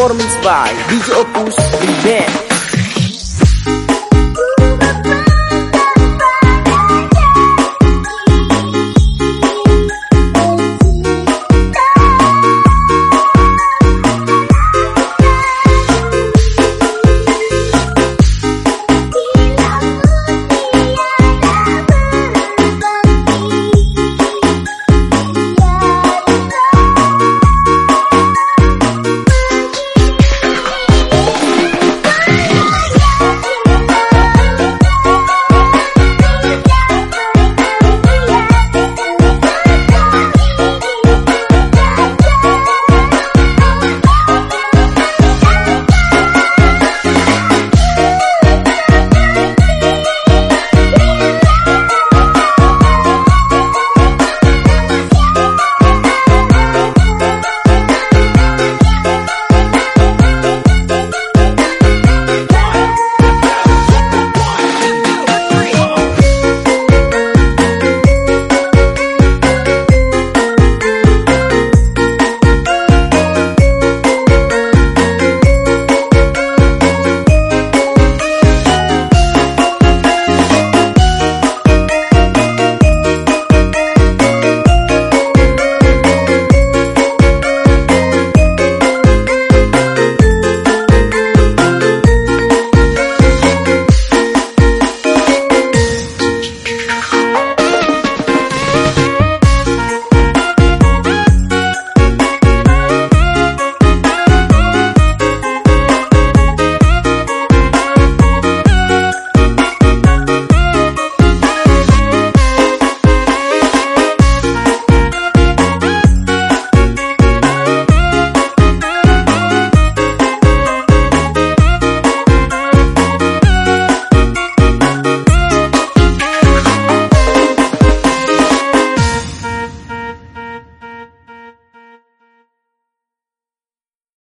performance by DJ Opus Band.